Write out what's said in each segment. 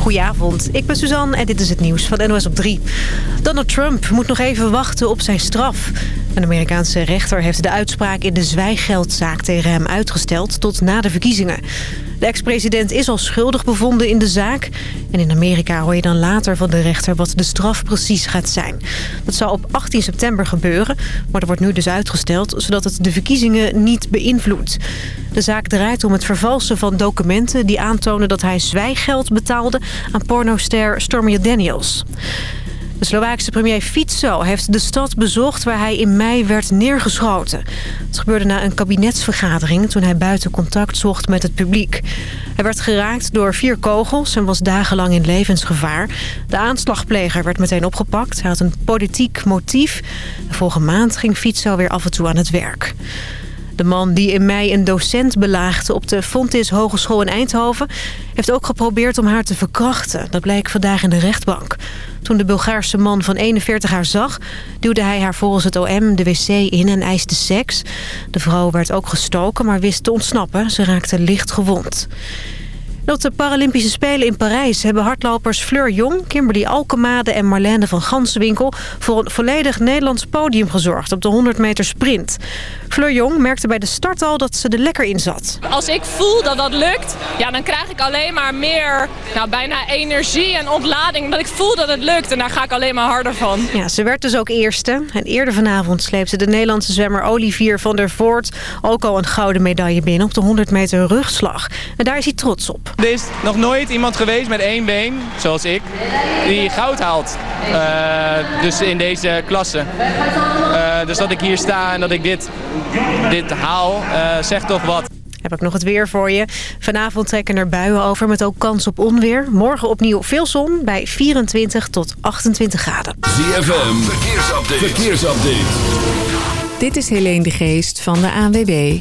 Goedenavond, ik ben Suzanne en dit is het nieuws van NOS op 3. Donald Trump moet nog even wachten op zijn straf. Een Amerikaanse rechter heeft de uitspraak in de zwijgeldzaak tegen hem uitgesteld tot na de verkiezingen. De ex-president is al schuldig bevonden in de zaak. En in Amerika hoor je dan later van de rechter wat de straf precies gaat zijn. Dat zou op 18 september gebeuren, maar dat wordt nu dus uitgesteld... zodat het de verkiezingen niet beïnvloedt. De zaak draait om het vervalsen van documenten die aantonen dat hij zwijgeld betaalde aan pornoster Stormy Daniels. De Slovaakse premier Fico heeft de stad bezocht waar hij in mei werd neergeschoten. Het gebeurde na een kabinetsvergadering toen hij buiten contact zocht met het publiek. Hij werd geraakt door vier kogels en was dagenlang in levensgevaar. De aanslagpleger werd meteen opgepakt. Hij had een politiek motief. Vorige maand ging Fico weer af en toe aan het werk. De man die in mei een docent belaagde op de Fontis Hogeschool in Eindhoven... heeft ook geprobeerd om haar te verkrachten. Dat bleek vandaag in de rechtbank. Toen de Bulgaarse man van 41 haar zag... duwde hij haar volgens het OM de wc in en eiste seks. De vrouw werd ook gestoken, maar wist te ontsnappen. Ze raakte licht gewond. Op de Paralympische Spelen in Parijs hebben hardlopers Fleur Jong, Kimberly Alkemade en Marlene van Ganswinkel voor een volledig Nederlands podium gezorgd op de 100 meter sprint. Fleur Jong merkte bij de start al dat ze er lekker in zat. Als ik voel dat dat lukt, ja, dan krijg ik alleen maar meer, nou, bijna energie en ontlading. Dat ik voel dat het lukt en daar ga ik alleen maar harder van. Ja, ze werd dus ook eerste. En eerder vanavond sleepte de Nederlandse zwemmer Olivier van der Voort ook al een gouden medaille binnen op de 100 meter rugslag. En daar is hij trots op. Er is nog nooit iemand geweest met één been, zoals ik, die goud haalt. Uh, dus in deze klasse. Uh, dus dat ik hier sta en dat ik dit, dit haal, uh, zegt toch wat. Heb ik nog het weer voor je. Vanavond trekken er buien over met ook kans op onweer. Morgen opnieuw veel zon bij 24 tot 28 graden. ZFM, verkeersupdate. verkeersupdate. Dit is Helene de Geest van de ANWB.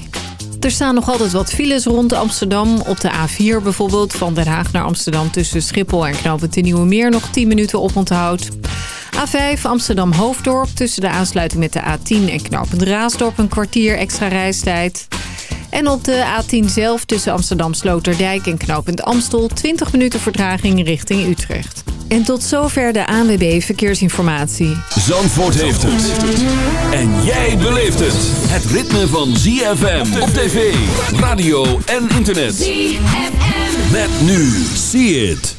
Er staan nog altijd wat files rond Amsterdam. Op de A4 bijvoorbeeld, van Den Haag naar Amsterdam... tussen Schiphol en Knopen ten Nieuwe Meer nog 10 minuten op onthoud. A5 Amsterdam-Hoofddorp tussen de aansluiting met de A10 en Knopend Raasdorp... een kwartier extra reistijd. En op de A10 zelf tussen Amsterdam Sloterdijk en Knopend Amstel... 20 minuten vertraging richting Utrecht. En tot zover de ANWB Verkeersinformatie. Zandvoort heeft het. En jij beleeft het. Het ritme van ZFM op tv, radio en internet. ZFM. Met nu. See it.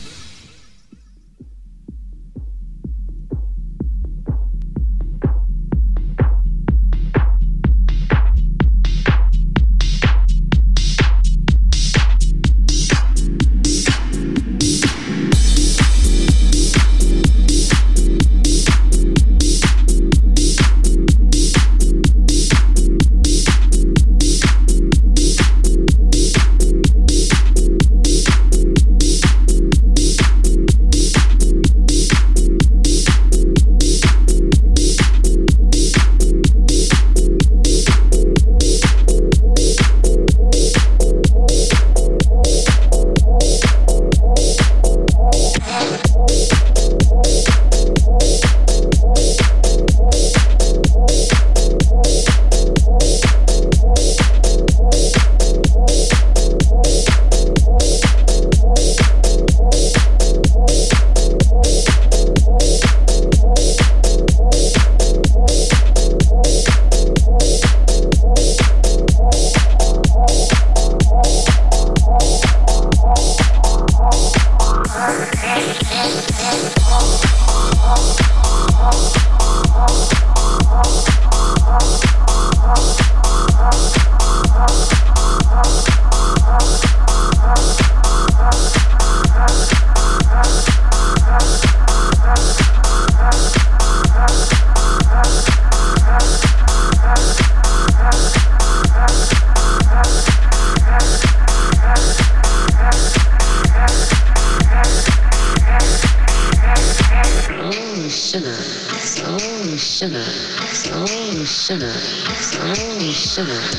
similar.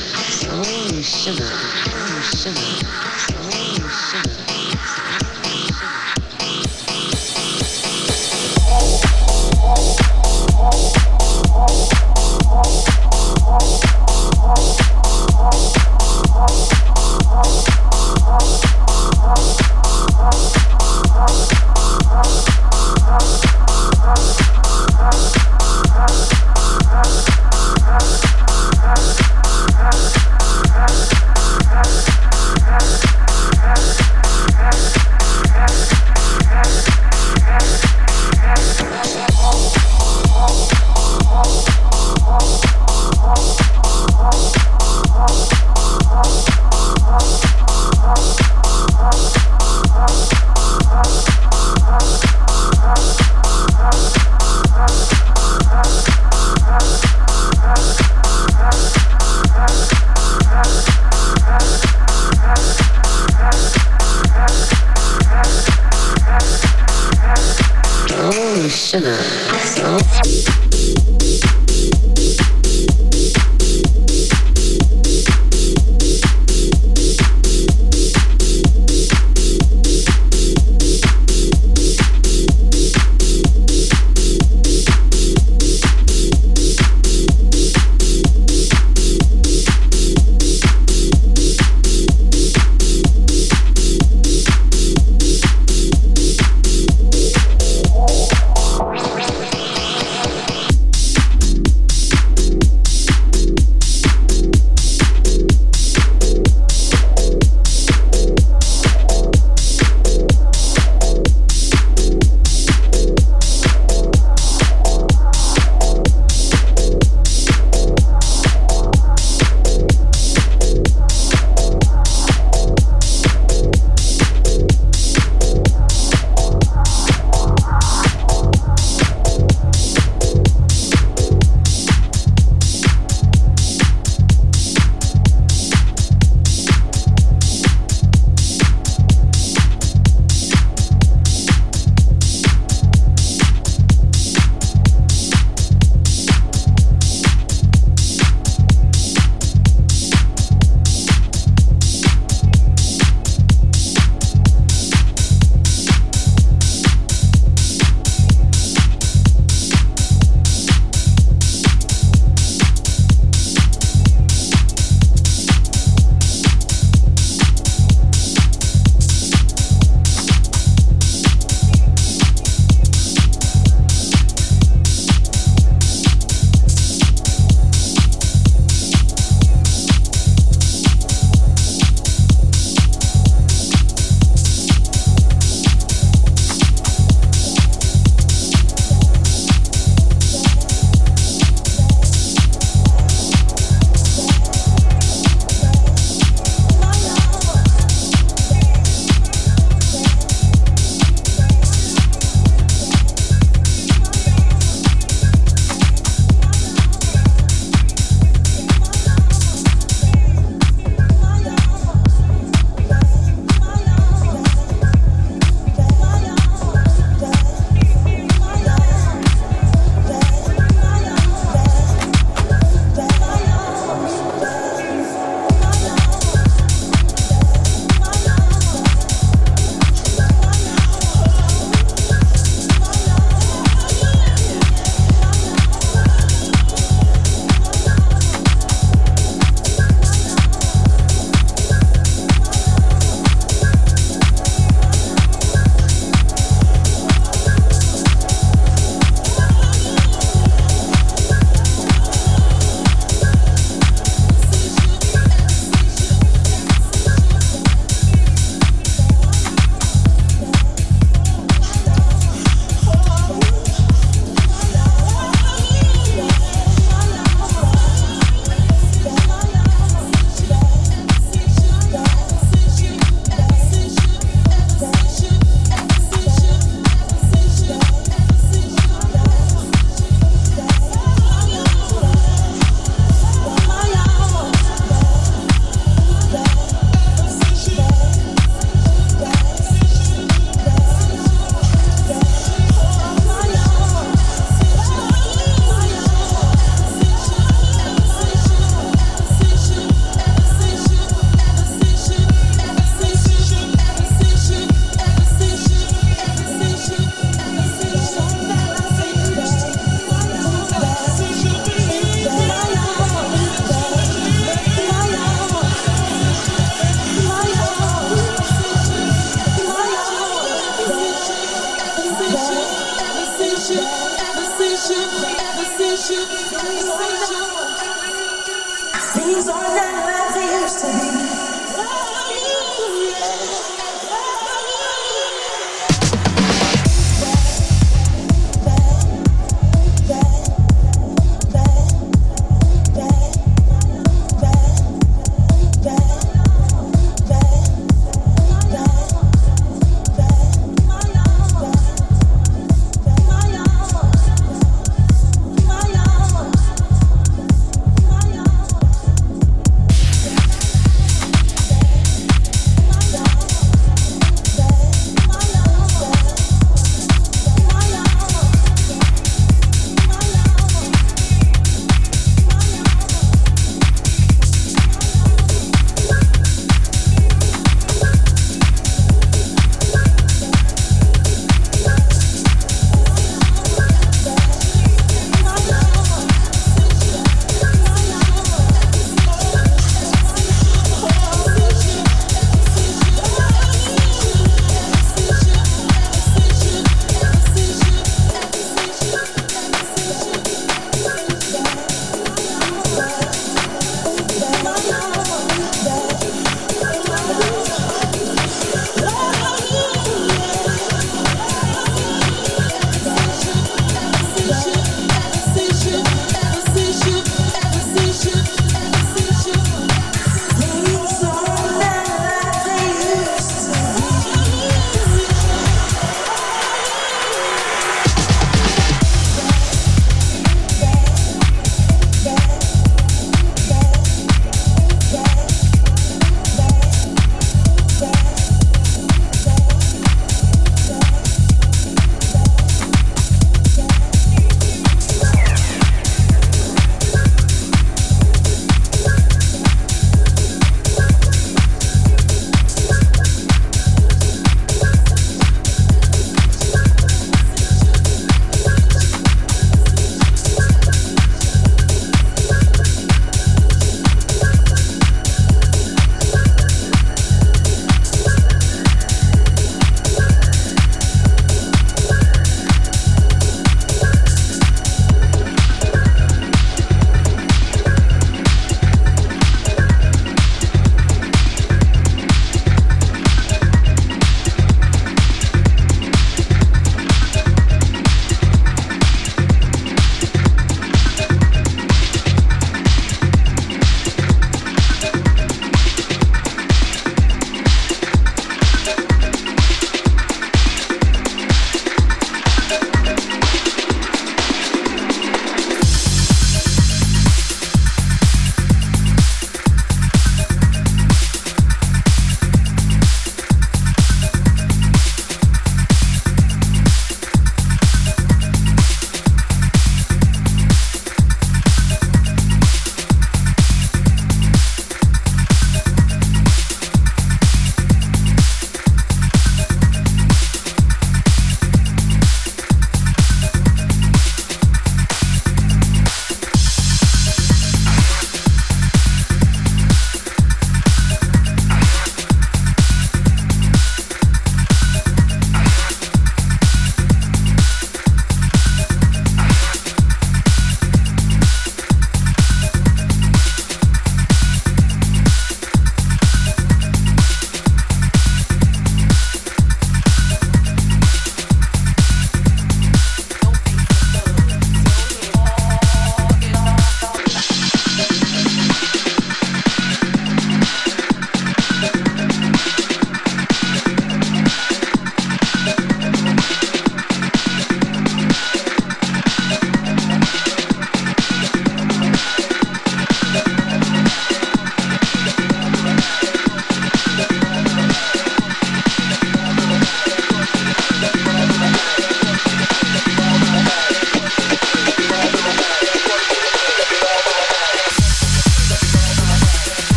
International.